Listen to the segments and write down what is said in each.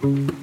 thank mm -hmm. you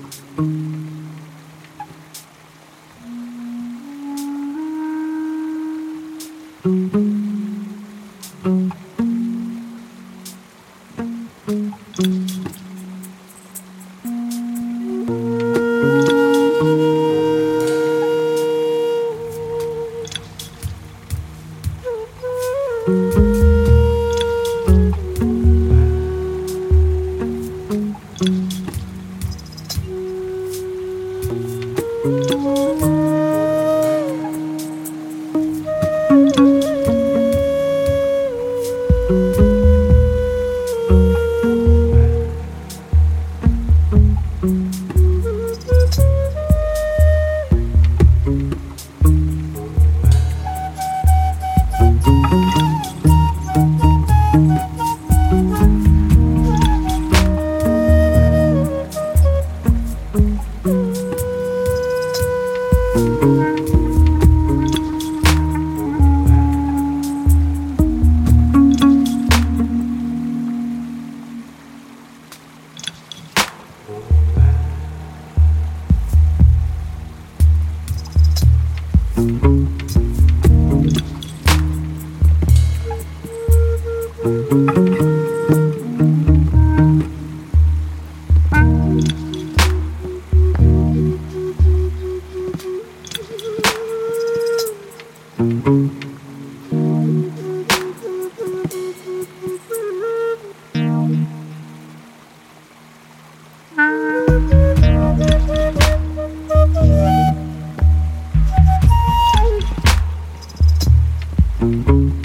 Thank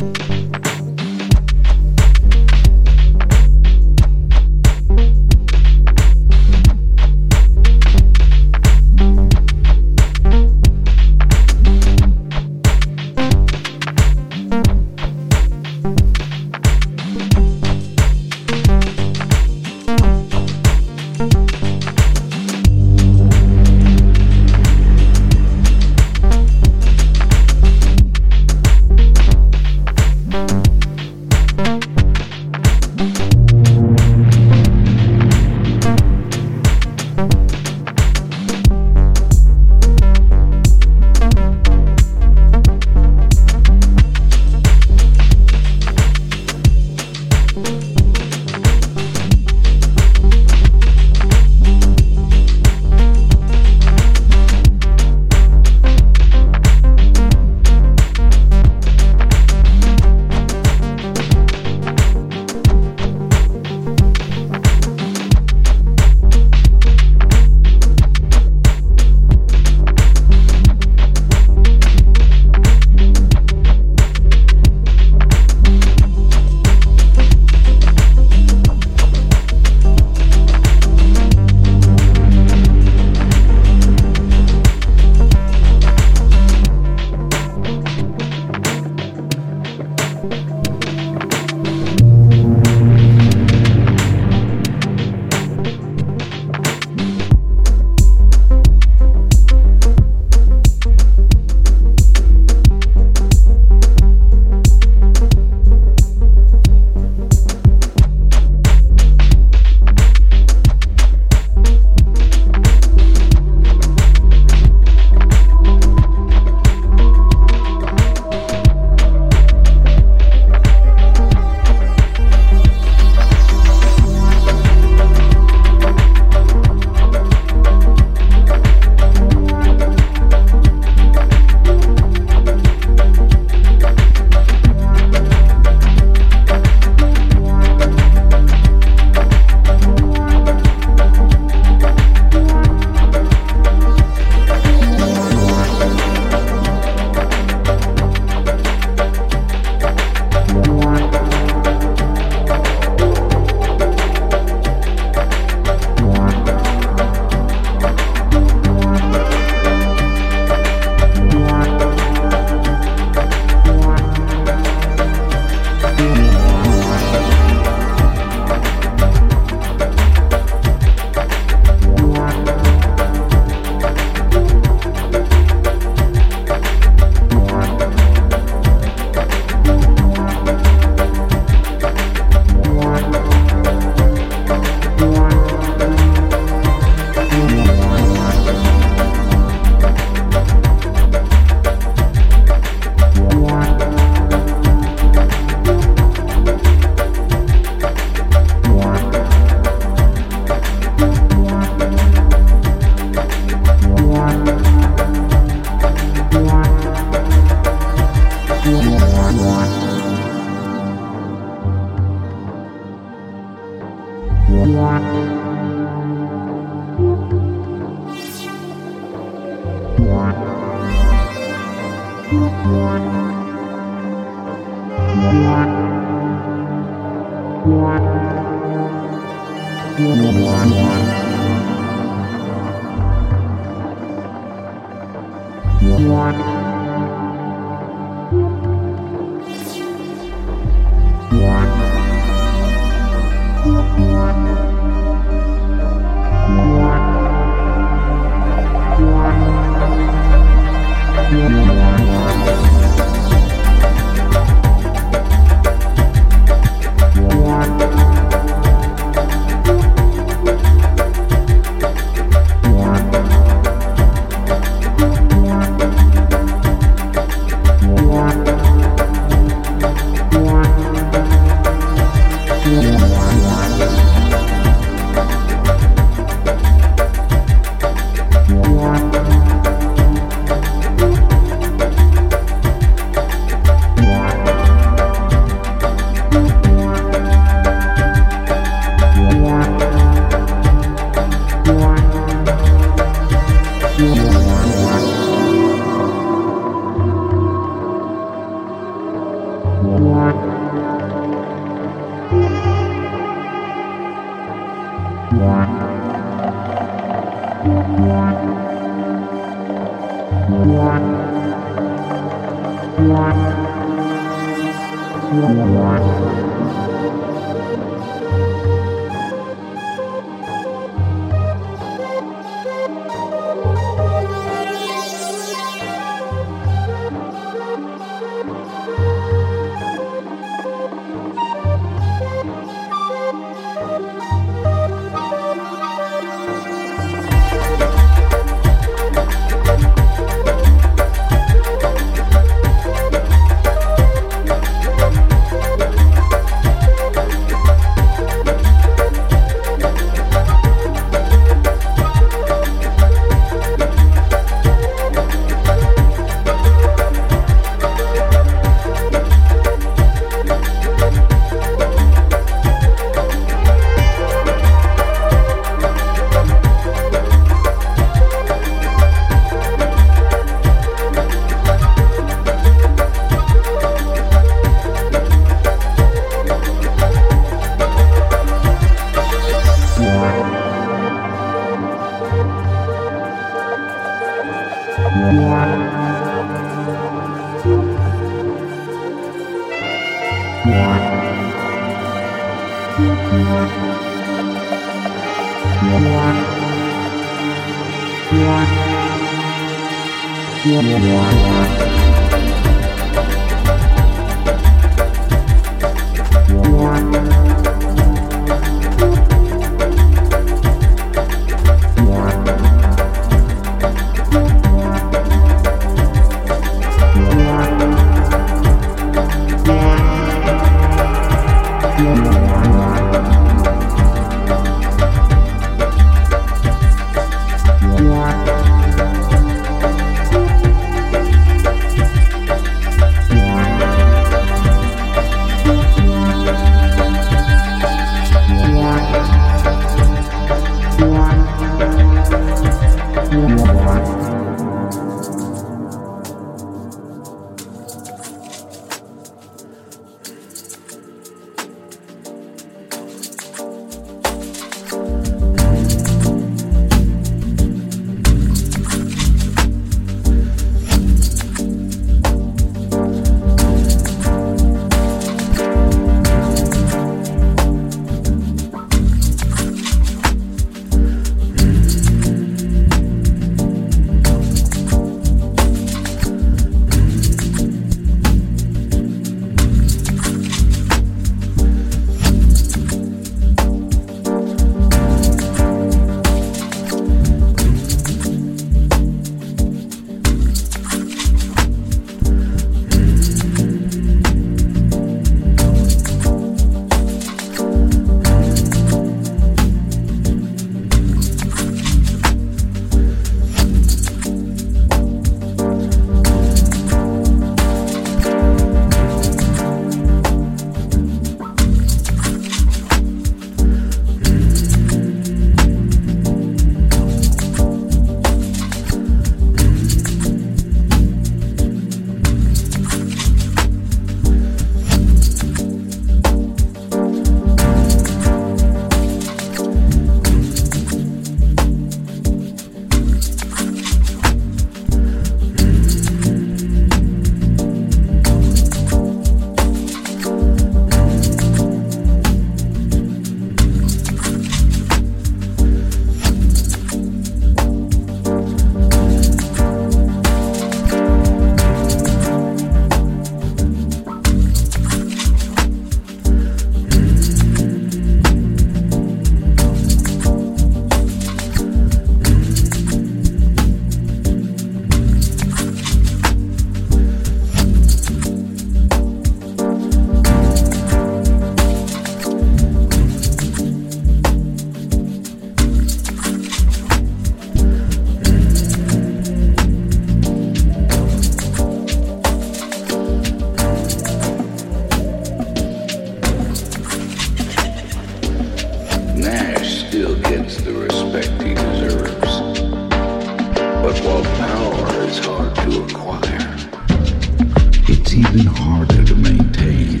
even harder to maintain.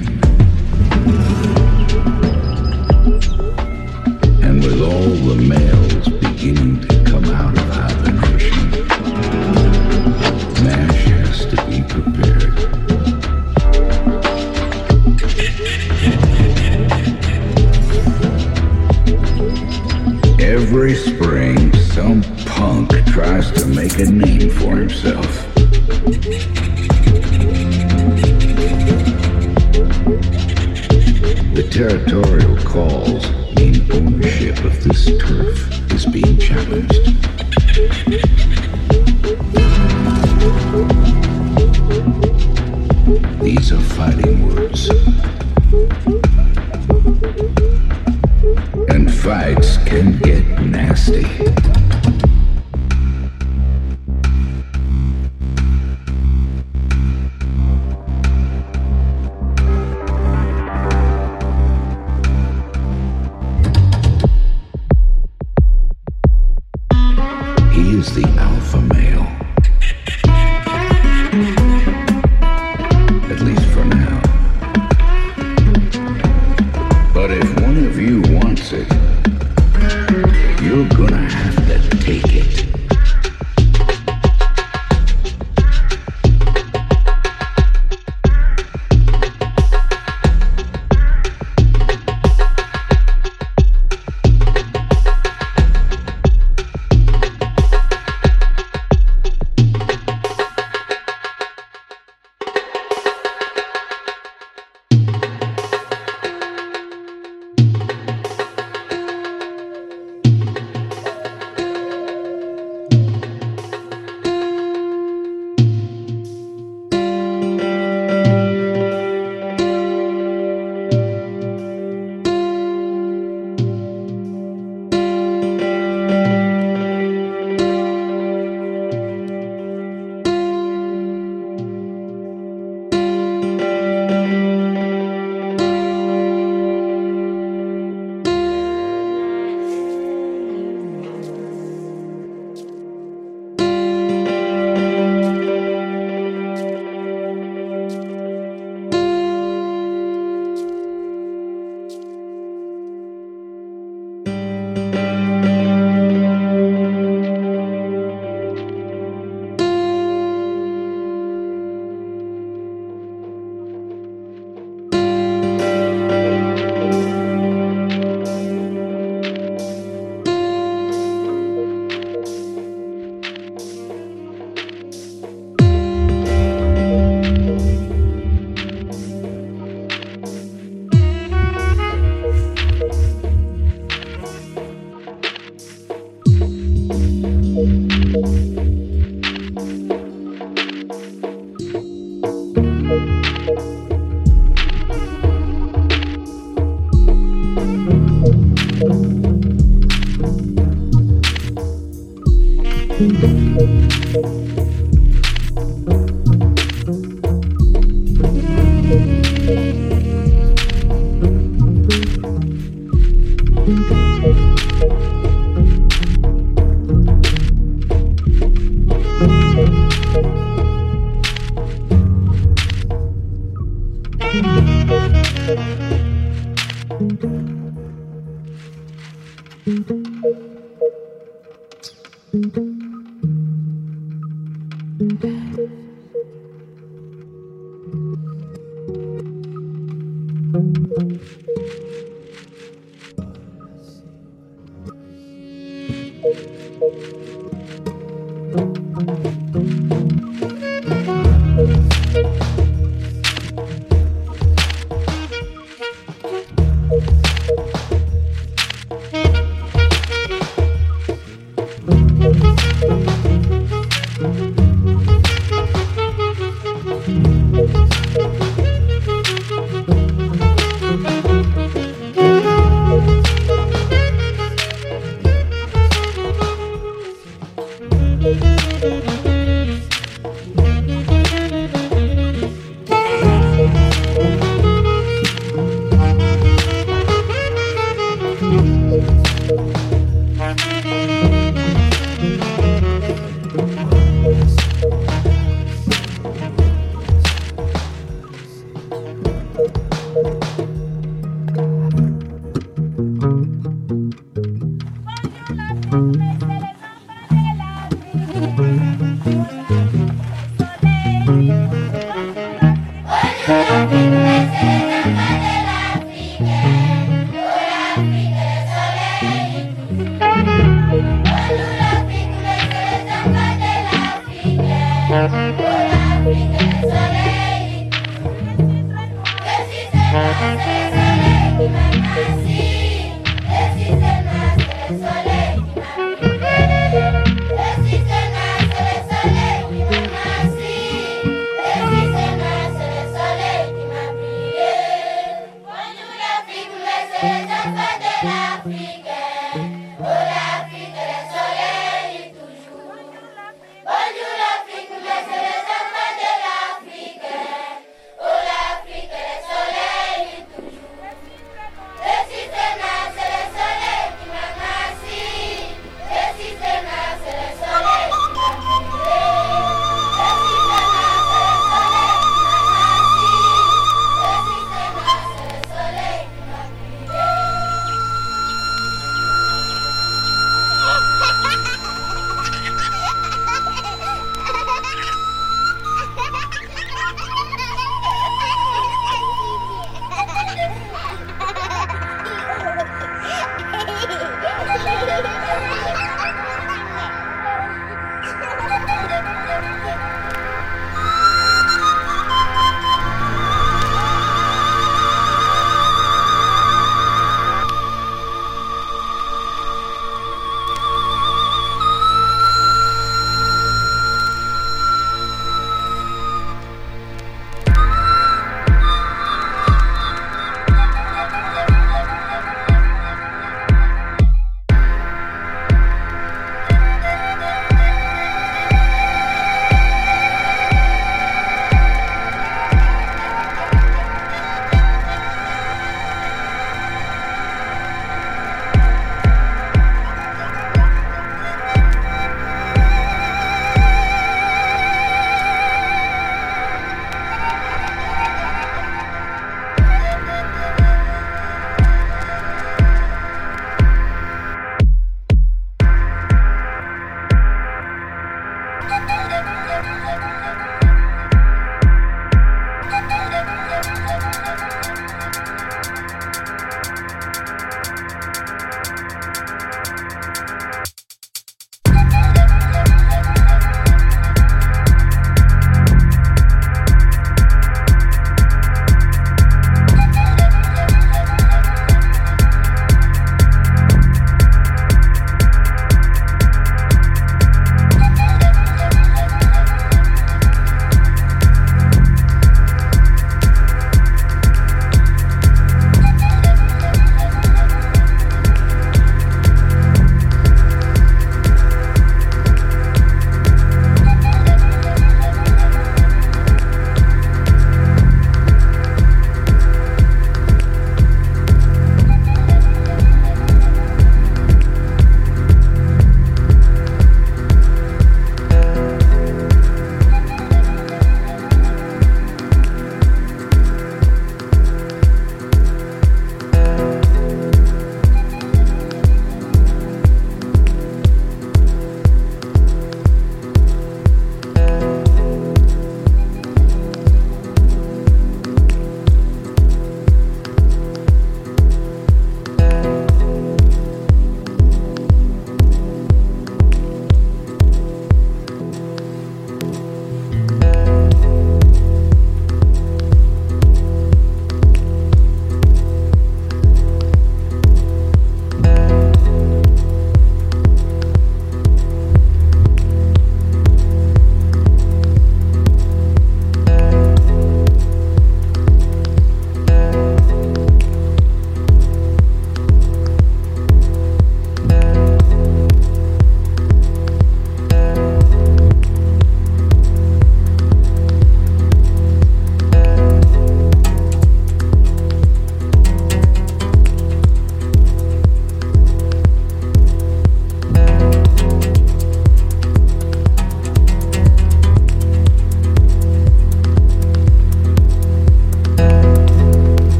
And with all the males beginning to come out of hibernation, MASH has to be prepared. Every spring, some punk tries to make a name for himself. territorial calls mean ownership of this turf is being challenged. These are fighting words. And fights can get nasty.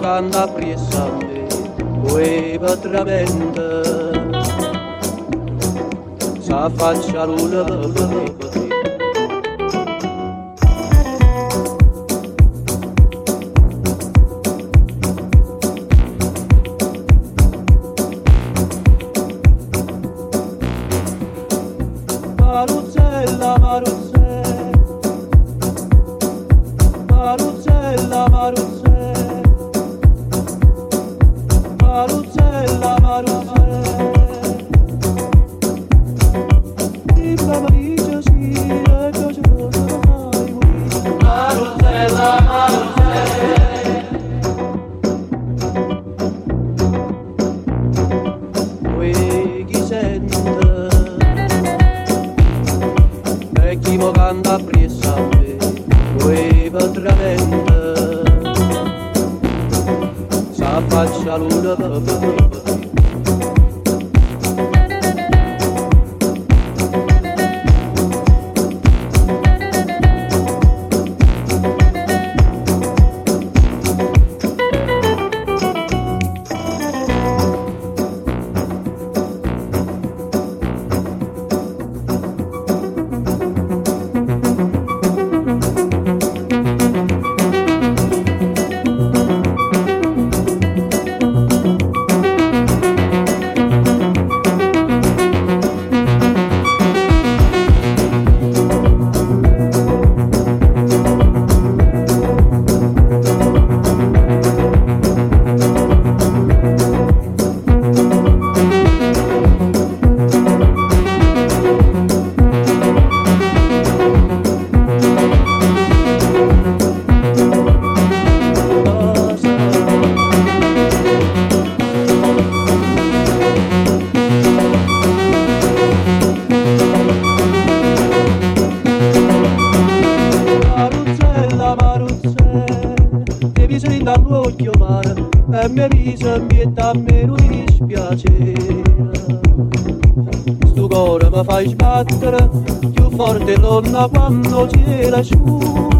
sfogando a pressa queva tremenda s'affaccia l'una tornaban noche la lluvia.